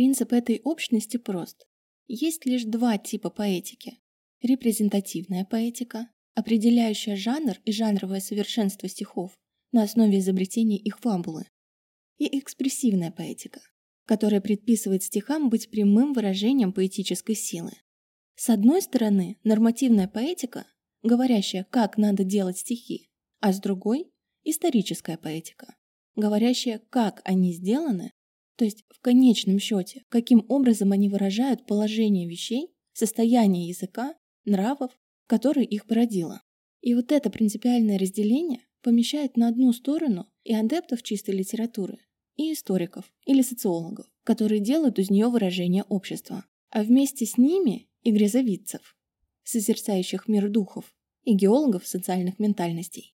Принцип этой общности прост. Есть лишь два типа поэтики. Репрезентативная поэтика, определяющая жанр и жанровое совершенство стихов на основе изобретения их фабулы, и экспрессивная поэтика, которая предписывает стихам быть прямым выражением поэтической силы. С одной стороны, нормативная поэтика, говорящая, как надо делать стихи, а с другой – историческая поэтика, говорящая, как они сделаны, то есть в конечном счете, каким образом они выражают положение вещей, состояние языка, нравов, которые их породило. И вот это принципиальное разделение помещает на одну сторону и адептов чистой литературы, и историков или социологов, которые делают из нее выражение общества, а вместе с ними и грязовидцев, созерцающих мир духов, и геологов социальных ментальностей.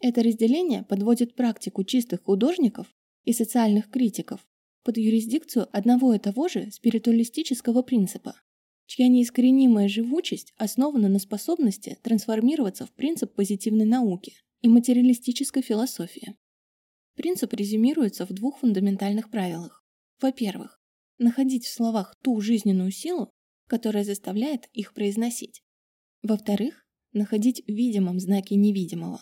Это разделение подводит практику чистых художников и социальных критиков под юрисдикцию одного и того же спиритуалистического принципа, чья неискоренимая живучесть основана на способности трансформироваться в принцип позитивной науки и материалистической философии. Принцип резюмируется в двух фундаментальных правилах. Во-первых, находить в словах ту жизненную силу, которая заставляет их произносить. Во-вторых, находить в видимом знаке невидимого.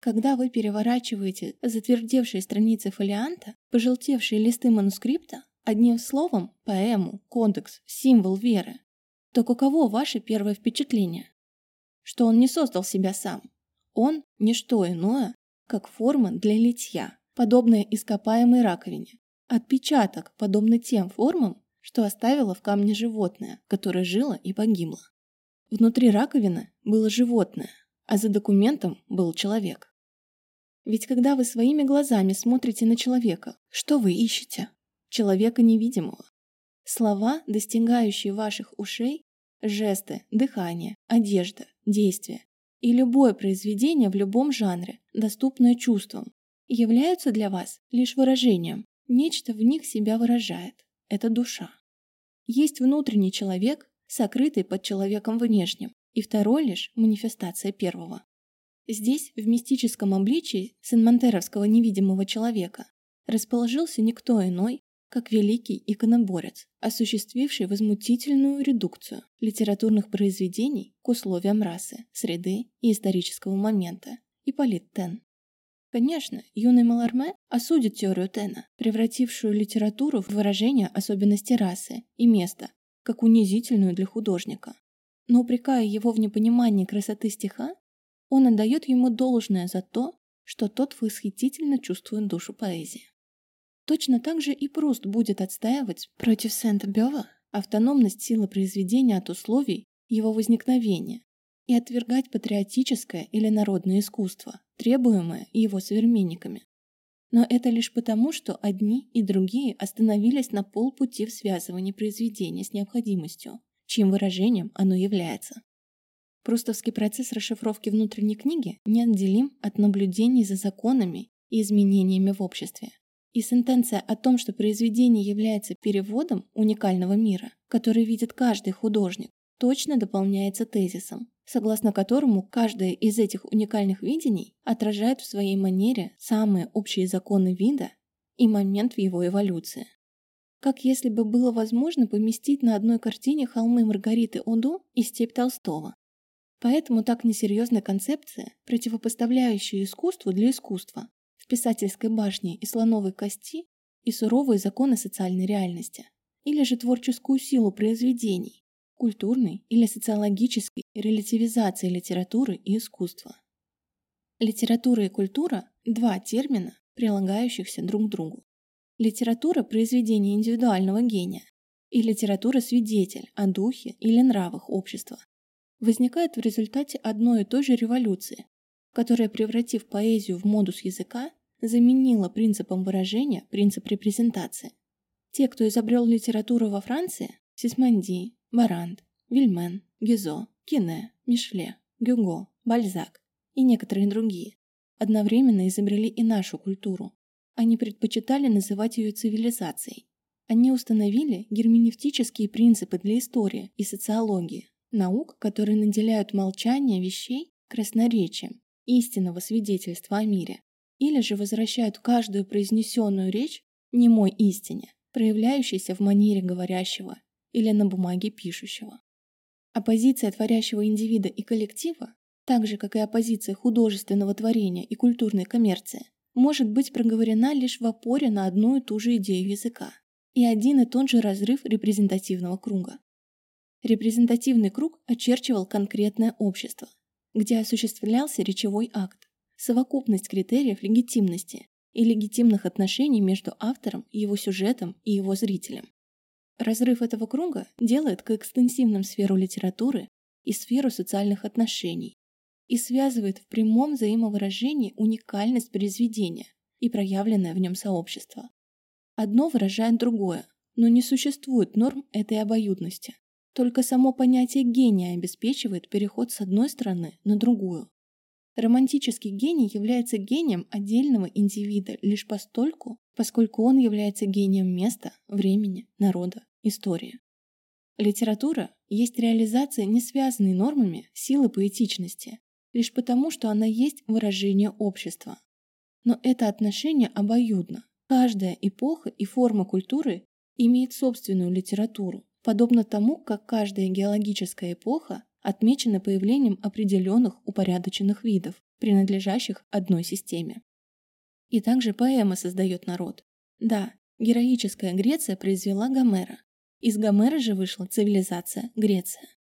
Когда вы переворачиваете затвердевшие страницы фолианта, пожелтевшие листы манускрипта, одним словом, поэму, кодекс, символ веры, то каково ваше первое впечатление? Что он не создал себя сам. Он – не что иное, как форма для литья, подобная ископаемой раковине. Отпечаток, подобный тем формам, что оставило в камне животное, которое жило и погибло. Внутри раковины было животное, а за документом был человек. Ведь когда вы своими глазами смотрите на человека, что вы ищете? Человека невидимого. Слова, достигающие ваших ушей, жесты, дыхание, одежда, действия и любое произведение в любом жанре, доступное чувствам, являются для вас лишь выражением. Нечто в них себя выражает. Это душа. Есть внутренний человек, сокрытый под человеком внешним, и второй лишь манифестация первого. Здесь, в мистическом обличии сен-монтеровского невидимого человека, расположился никто иной, как великий иконоборец, осуществивший возмутительную редукцию литературных произведений к условиям расы, среды и исторического момента, Ипполит Тен. Конечно, юный Маларме осудит теорию Тена, превратившую литературу в выражение особенностей расы и места, как унизительную для художника. Но упрекая его в непонимании красоты стиха, он отдает ему должное за то, что тот восхитительно чувствует душу поэзии. Точно так же и Пруст будет отстаивать против Сент-Бёва автономность силы произведения от условий его возникновения и отвергать патриотическое или народное искусство, требуемое его современниками. Но это лишь потому, что одни и другие остановились на полпути в связывании произведения с необходимостью, чьим выражением оно является. Прустовский процесс расшифровки внутренней книги неотделим от наблюдений за законами и изменениями в обществе. И сентенция о том, что произведение является переводом уникального мира, который видит каждый художник, точно дополняется тезисом, согласно которому каждое из этих уникальных видений отражает в своей манере самые общие законы вида и момент в его эволюции. Как если бы было возможно поместить на одной картине холмы Маргариты Оду и степь Толстого. Поэтому так несерьезная концепция, противопоставляющая искусству для искусства, писательской башни и слоновой кости и суровые законы социальной реальности, или же творческую силу произведений, культурной или социологической релятивизации литературы и искусства. Литература и культура – два термина, прилагающихся друг к другу. Литература – произведение индивидуального гения, и литература – свидетель о духе или нравах общества. Возникает в результате одной и той же революции, которая, превратив поэзию в модус языка, заменила принципом выражения принцип репрезентации. Те, кто изобрел литературу во Франции – Сисманди, Барант, Вильмен, Гизо, Кине, Мишле, Гюго, Бальзак и некоторые другие, одновременно изобрели и нашу культуру. Они предпочитали называть ее цивилизацией. Они установили герменевтические принципы для истории и социологии, наук, которые наделяют молчание вещей красноречием, истинного свидетельства о мире, или же возвращают каждую произнесенную речь немой истине, проявляющейся в манере говорящего или на бумаге пишущего. Оппозиция творящего индивида и коллектива, так же как и оппозиция художественного творения и культурной коммерции, может быть проговорена лишь в опоре на одну и ту же идею языка и один и тот же разрыв репрезентативного круга. Репрезентативный круг очерчивал конкретное общество, где осуществлялся речевой акт, совокупность критериев легитимности и легитимных отношений между автором, его сюжетом и его зрителем. Разрыв этого круга делает коэкстенсивным сферу литературы и сферу социальных отношений и связывает в прямом взаимовыражении уникальность произведения и проявленное в нем сообщество. Одно выражает другое, но не существует норм этой обоюдности. Только само понятие гения обеспечивает переход с одной стороны на другую. Романтический гений является гением отдельного индивида лишь постольку, поскольку он является гением места, времени, народа, истории. Литература есть реализация не связанной нормами силы поэтичности, лишь потому, что она есть выражение общества. Но это отношение обоюдно. Каждая эпоха и форма культуры имеет собственную литературу, подобно тому, как каждая геологическая эпоха отмечена появлением определенных упорядоченных видов, принадлежащих одной системе. И также поэма создает народ. Да, героическая Греция произвела Гомера. Из Гомера же вышла цивилизация Греция.